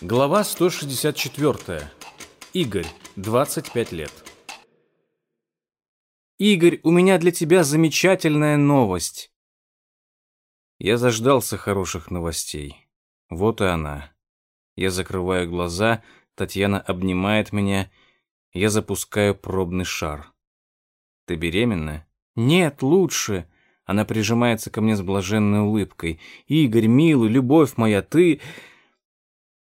Глава 164. Игорь, 25 лет. Игорь, у меня для тебя замечательная новость. Я заждался хороших новостей. Вот и она. Я закрываю глаза, Татьяна обнимает меня, я запускаю пробный шар. Ты беременна? Нет, лучше. Она прижимается ко мне с блаженной улыбкой. Игорь, милый, любовь моя, ты...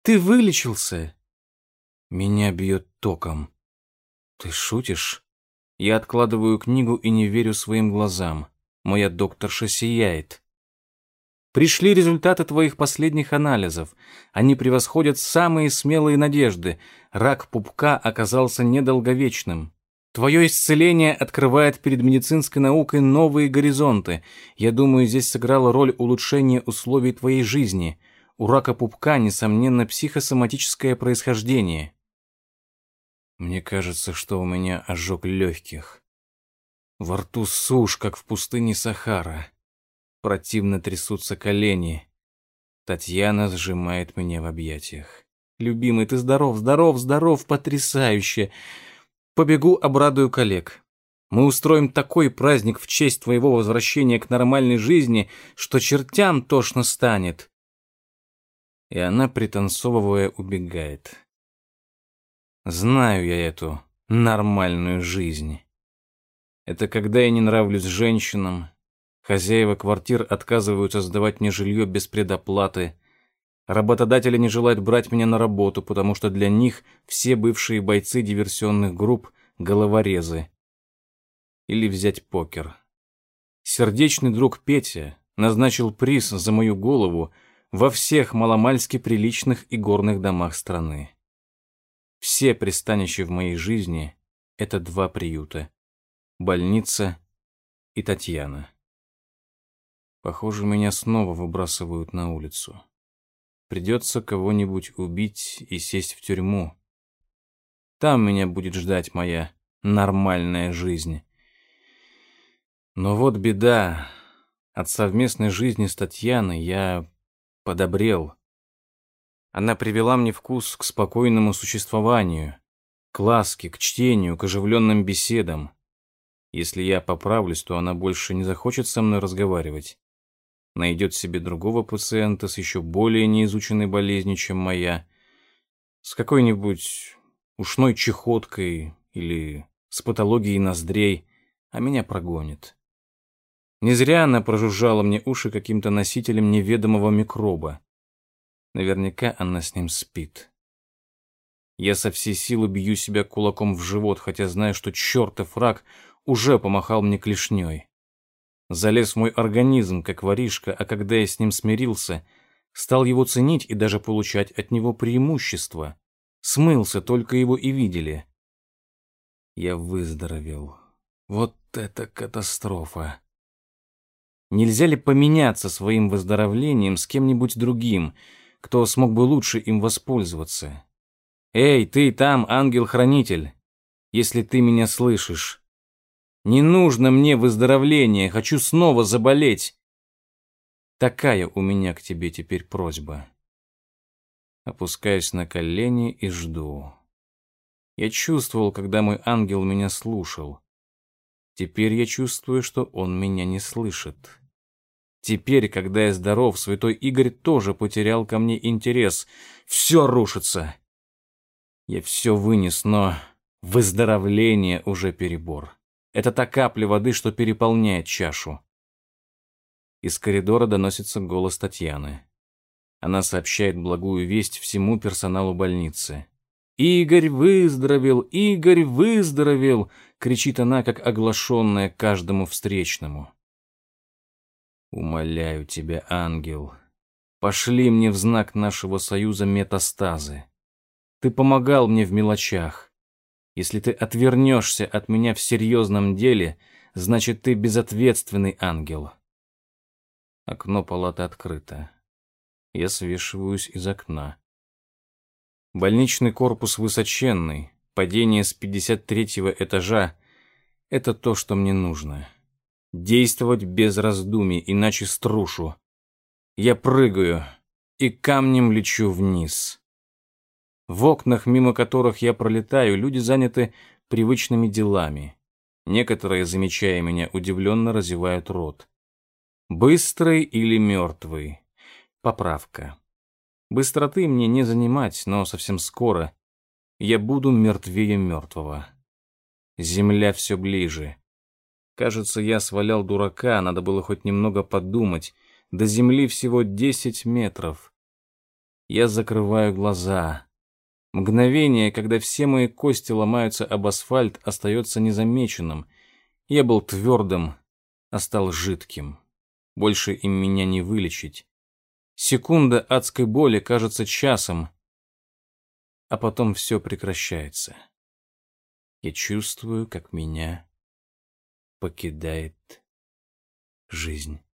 Ты вылечился. Меня бьет током. Ты шутишь? Я откладываю книгу и не верю своим глазам. Моя докторша сияет. Пришли результаты твоих последних анализов. Они превосходят самые смелые надежды. Рак пупка оказался недолговечным. Твое исцеление открывает перед медицинской наукой новые горизонты. Я думаю, здесь сыграла роль улучшения условий твоей жизни — у рака пупка, несомненно, психосоматическое происхождение. Мне кажется, что у меня ожог легких. Во рту сушь, как в пустыне Сахара. Противно трясутся колени. Татьяна сжимает меня в объятиях. «Любимый, ты здоров, здоров, здоров, потрясающе! Побегу, обрадую коллег. Мы устроим такой праздник в честь твоего возвращения к нормальной жизни, что чертям тошно станет и она, пританцовывая, убегает. Знаю я эту нормальную жизнь. Это когда я не нравлюсь женщинам, хозяева квартир отказываются сдавать мне жилье без предоплаты, работодатели не желают брать меня на работу, потому что для них все бывшие бойцы диверсионных групп — головорезы. Или взять покер. Сердечный друг Петя назначил приз за мою голову — во всех маломальски приличных и горных домах страны. Все пристанища в моей жизни — это два приюта. Больница и Татьяна. Похоже, меня снова выбрасывают на улицу. Придется кого-нибудь убить и сесть в тюрьму. Там меня будет ждать моя нормальная жизнь. Но вот беда. От совместной жизни с Татьяной я подобрел. Она привела мне вкус к спокойному существованию, к ласке, к чтению, к оживленным беседам. Если я поправлюсь, то она больше не захочет со мной разговаривать. Найдет себе другого пациента с еще более неизученной болезнью, чем моя, с какой-нибудь ушной чехоткой или с патологией ноздрей, а меня прогонит. Не зря она прожужжала мне уши каким-то носителем неведомого микроба. Наверняка она с ним спит. Я со всей силы бью себя кулаком в живот, хотя знаю, что чертов рак уже помахал мне клешней. Залез в мой организм, как воришка, а когда я с ним смирился, стал его ценить и даже получать от него преимущество. Смылся, только его и видели. Я выздоровел. Вот это катастрофа. Нельзя ли поменяться своим выздоровлением с кем-нибудь другим, кто смог бы лучше им воспользоваться? Эй, ты там, ангел-хранитель, если ты меня слышишь. Не нужно мне выздоровления, хочу снова заболеть. Такая у меня к тебе теперь просьба. Опускаюсь на колени и жду. Я чувствовал, когда мой ангел меня слушал. Теперь я чувствую, что он меня не слышит. Теперь, когда я здоров, святой Игорь тоже потерял ко мне интерес. Все рушится. Я все вынес, но выздоровление уже перебор. Это та капля воды, что переполняет чашу. Из коридора доносится голос Татьяны. Она сообщает благую весть всему персоналу больницы. «Игорь выздоровел! Игорь выздоровел!» — кричит она, как оглашенная каждому встречному. «Умоляю тебя, ангел, пошли мне в знак нашего союза метастазы. Ты помогал мне в мелочах. Если ты отвернешься от меня в серьезном деле, значит, ты безответственный ангел». Окно палаты открыто. Я свешиваюсь из окна. Больничный корпус высоченный, падение с 53-го этажа — это то, что мне нужно. Действовать без раздумий, иначе струшу. Я прыгаю и камнем лечу вниз. В окнах, мимо которых я пролетаю, люди заняты привычными делами. Некоторые, замечая меня, удивленно разевают рот. Быстрый или мертвый? Поправка. Быстроты мне не занимать, но совсем скоро я буду мертвее мертвого. Земля все ближе. Кажется, я свалял дурака, надо было хоть немного подумать. До земли всего десять метров. Я закрываю глаза. Мгновение, когда все мои кости ломаются об асфальт, остается незамеченным. Я был твердым, а стал жидким. Больше им меня не вылечить. Секунда адской боли кажется часом, а потом все прекращается. Я чувствую, как меня покидает жизнь.